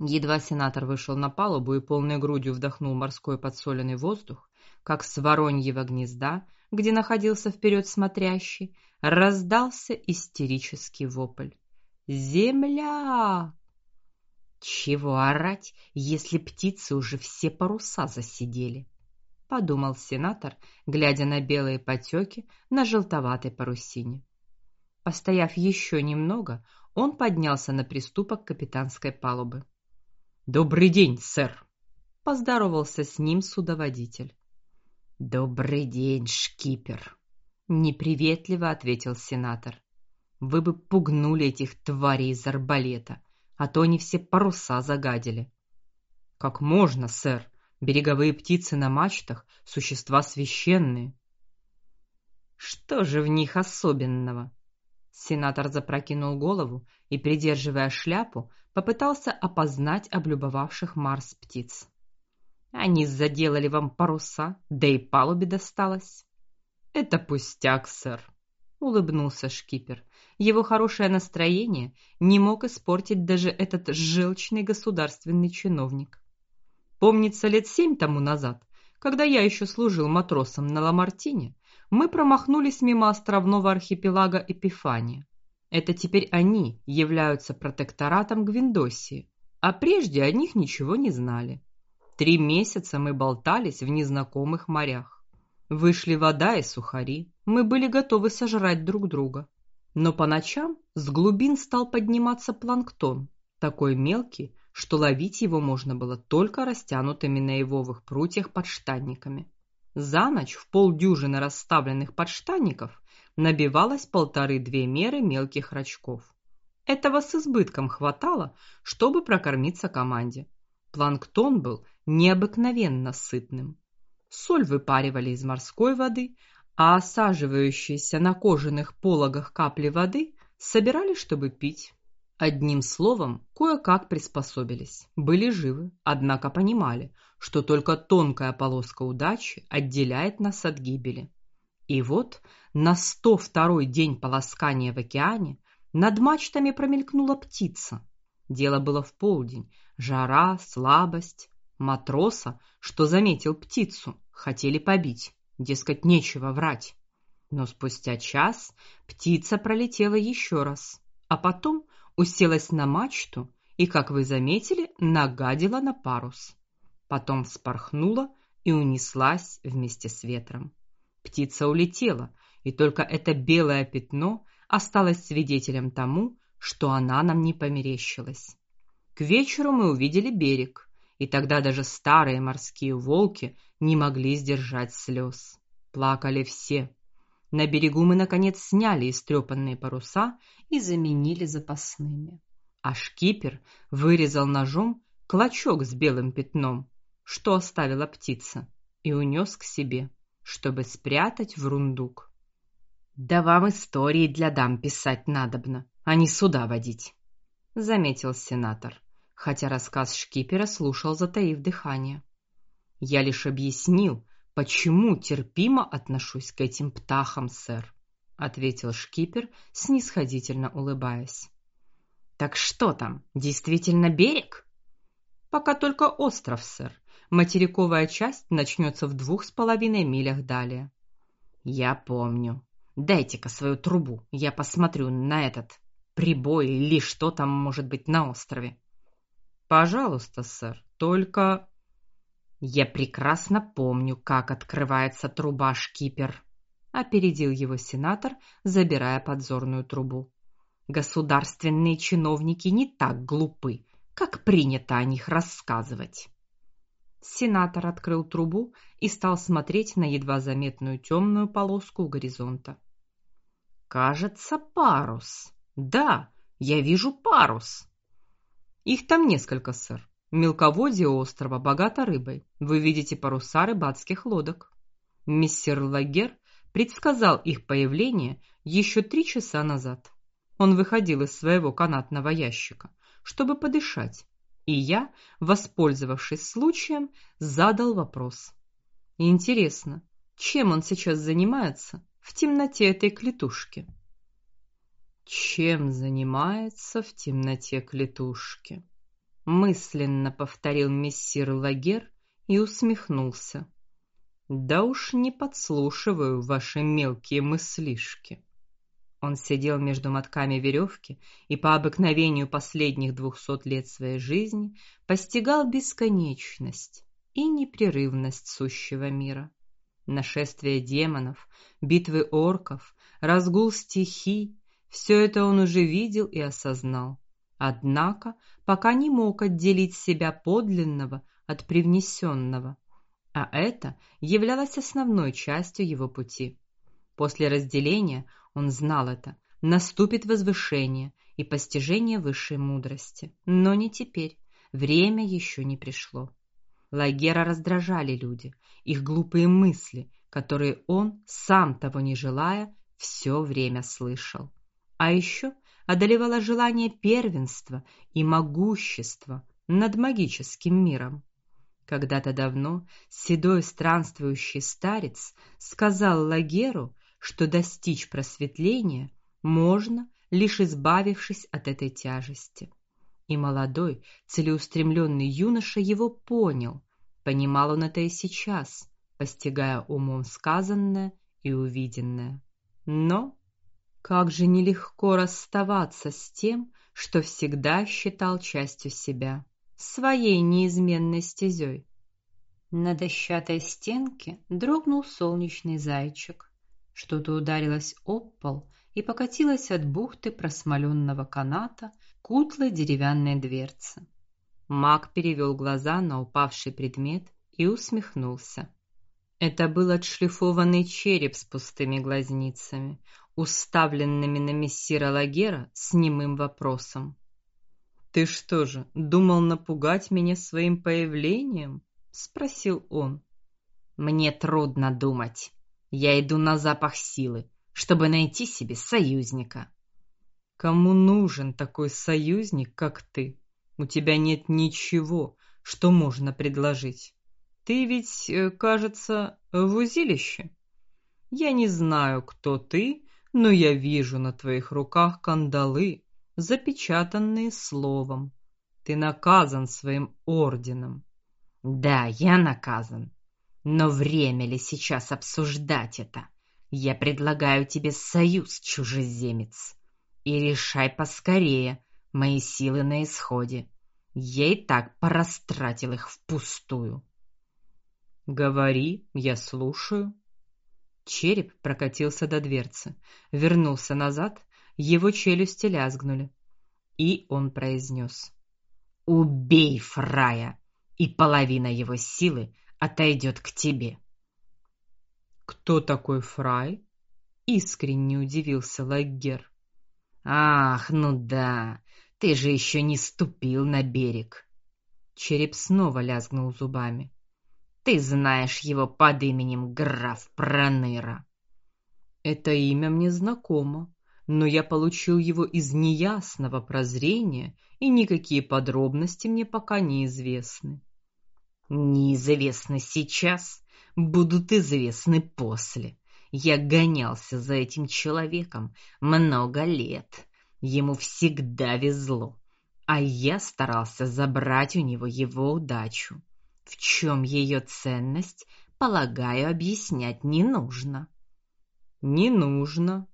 Едва сенатор вышел на палубу и полной грудью вдохнул морской подсоленный воздух, как с вороньего гнезда, где находился вперед смотрящий, раздался истерический вопль: "Земля!" Чего орать, если птицы уже все паруса засидели? подумал сенатор, глядя на белые потеки на желтоватой парусине. Постояв еще немного, он поднялся на приступок капитанской палубы. Добрый день, сэр, поздоровался с ним судоводитель. Добрый день, шкипер, неприветливо ответил сенатор. Вы бы пугнули этих тварей из арбалета, а то они все паруса загадили. Как можно, сэр? Береговые птицы на мачтах существа священные. Что же в них особенного? Сенатор запрокинул голову и, придерживая шляпу, попытался опознать облюбовавших Марс птиц. Они заделали вам паруса, да и палубе досталось. Это пустяк, сэр, улыбнулся шкипер. Его хорошее настроение не мог испортить даже этот желчный государственный чиновник. Помнится, лет семь тому назад, когда я еще служил матросом на Ламартине, мы промахнулись мимо островного архипелага Эпифания. Это теперь они являются протекторатом Гвиндосии, а прежде о них ничего не знали. Три месяца мы болтались в незнакомых морях. Вышли вода и сухари. Мы были готовы сожрать друг друга. Но по ночам с глубин стал подниматься планктон, такой мелкий, что ловить его можно было только растянутыми на ивовых прутьях подштанниками. За ночь в полдюжины расставленных подштанников набивалось полторы-две меры мелких рачков. Этого с избытком хватало, чтобы прокормиться команде. Планктон был необыкновенно сытным. Соль выпаривали из морской воды, а осаживающиеся на кожаных пологах капли воды собирали, чтобы пить. Одним словом, кое-как приспособились. Были живы, однако понимали, что только тонкая полоска удачи отделяет нас от гибели. И вот на сто второй день полоскания в океане над мачтами промелькнула птица. Дело было в полдень, жара, слабость. Матроса, что заметил птицу, хотели побить, дескать, нечего врать. Но спустя час птица пролетела еще раз, а потом уселась на мачту и, как вы заметили, нагадила на парус. Потом вспорхнула и унеслась вместе с ветром. Птица улетела, и только это белое пятно осталось свидетелем тому, что она нам не померещилась. К вечеру мы увидели берег, и тогда даже старые морские волки не могли сдержать слез. Плакали все. На берегу мы наконец сняли истрепанные паруса и заменили запасными. А шкипер вырезал ножом клочок с белым пятном, что оставила птица, и унес к себе чтобы спрятать в рундук. Да вам истории для дам писать надобно, а не суда водить, заметил сенатор, хотя рассказ шкипера слушал затаив дыхание. Я лишь объяснил, почему терпимо отношусь к этим птахам, сэр, ответил шкипер, снисходительно улыбаясь. Так что там, действительно берег? Пока только остров, сэр, Материковая часть начнется в двух с половиной милях далее. Я помню. Дайте-ка свою трубу, я посмотрю на этот прибой или что там может быть на острове. Пожалуйста, сэр. Только я прекрасно помню, как открывается труба шкипер, опередил его сенатор, забирая подзорную трубу. Государственные чиновники не так глупы, как принято о них рассказывать. Сенатор открыл трубу и стал смотреть на едва заметную темную полоску у горизонта. Кажется, парус. Да, я вижу парус. Их там несколько, сэр. Мелководье острова богато рыбой. Вы видите паруса рыбацких лодок. Мистер Лагер предсказал их появление еще три часа назад. Он выходил из своего канатного ящика, чтобы подышать, и я, воспользовавшись случаем, задал вопрос. Интересно, чем он сейчас занимается в темноте этой клетушки? Чем занимается в темноте клетушки? мысленно повторил мессир Лагер и усмехнулся. Да уж не подслушиваю ваши мелкие мыслишки. Он сидел между мотками веревки и по обыкновению последних двухсот лет своей жизни постигал бесконечность и непрерывность сущего мира. Нашествие демонов, битвы орков, разгул стихий все это он уже видел и осознал. Однако пока не мог отделить себя подлинного от привнесенного а это являлось основной частью его пути. После разделения он знал это, наступит возвышение и постижение высшей мудрости, но не теперь. Время еще не пришло. Лагера раздражали люди, их глупые мысли, которые он, сам того не желая, все время слышал. А еще одолевало желание первенства и могущества над магическим миром. Когда-то давно седой странствующий старец сказал Лагеру, что достичь просветления можно, лишь избавившись от этой тяжести. И молодой, целеустремленный юноша его понял. Понимал он это и сейчас, постигая умом сказанное и увиденное. Но как же нелегко расставаться с тем, что всегда считал частью себя своей неизменной стезей. На дощатой стенке дрогнул солнечный зайчик. Что-то ударилось об пол и покатилось от бухты просмоленного каната к утлой деревянной дверце. Маг перевел глаза на упавший предмет и усмехнулся. Это был отшлифованный череп с пустыми глазницами, уставленными на мессира Лагера с немым вопросом. Ты что же, думал напугать меня своим появлением? спросил он. Мне трудно думать. Я иду на запах силы, чтобы найти себе союзника. Кому нужен такой союзник, как ты? У тебя нет ничего, что можно предложить. Ты ведь, э, кажется, в узилище. Я не знаю, кто ты, но я вижу на твоих руках кандалы, запечатанные словом. Ты наказан своим орденом. Да, я наказан. Но время ли сейчас обсуждать это? Я предлагаю тебе союз, чужеземец. И решай поскорее. Мои силы на исходе. Я и так порастратил их впустую. Говори, я слушаю. Череп прокатился до дверцы, вернулся назад его челюсти лязгнули, и он произнес: "Убей Фрая, и половина его силы отойдет к тебе". Кто такой Фрай? искренне удивился Лаггер. Ах, ну да, ты же еще не ступил на берег. Череп снова лязгнул зубами. Ты знаешь его под именем граф Проныра. Это имя мне знакомо, но я получил его из неясного прозрения, и никакие подробности мне пока не известны. Неизвестно сейчас, будут известны после. Я гонялся за этим человеком много лет. Ему всегда везло, а я старался забрать у него его удачу. В чем ее ценность, полагаю, объяснять не нужно. Не нужно,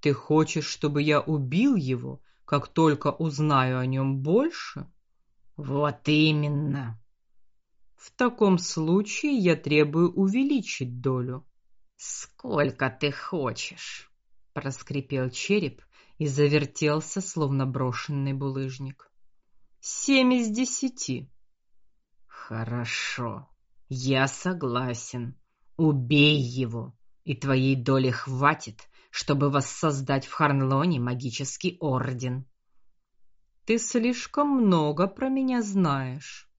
ты хочешь, чтобы я убил его, как только узнаю о нем больше? Вот именно. В таком случае я требую увеличить долю. Сколько ты хочешь? проскрипел череп и завертелся, словно брошенный булыжник. Семь из десяти. Хорошо. Я согласен. Убей его, и твоей доли хватит, чтобы воссоздать в Харнлоне магический орден. Ты слишком много про меня знаешь.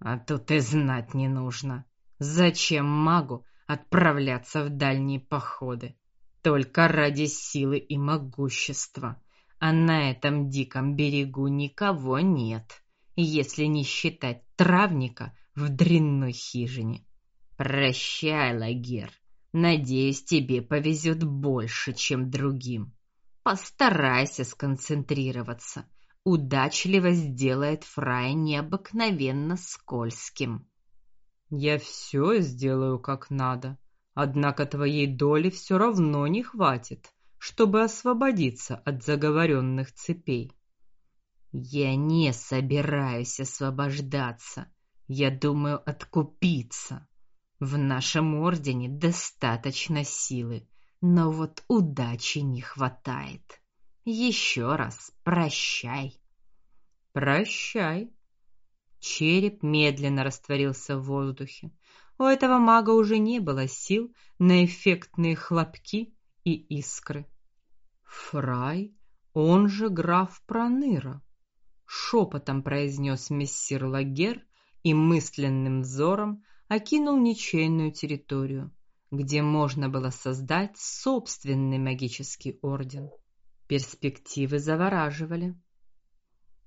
А тут и знать не нужно. Зачем магу отправляться в дальние походы? Только ради силы и могущества. А на этом диком берегу никого нет, если не считать травника в дрянной хижине. Прощай, Лагер. Надеюсь, тебе повезет больше, чем другим. Постарайся сконцентрироваться. Удачливость делает Фрая необыкновенно скользким. Я все сделаю как надо, однако твоей доли все равно не хватит, чтобы освободиться от заговоренных цепей. Я не собираюсь освобождаться. Я думаю откупиться. В нашем ордене достаточно силы, но вот удачи не хватает. Еще раз прощай. Прощай. Череп медленно растворился в воздухе. У этого мага уже не было сил на эффектные хлопки и искры. Фрай, он же граф Проныра, шепотом произнес мессир Лагер и мысленным взором окинул ничейную территорию, где можно было создать собственный магический орден. Перспективы завораживали.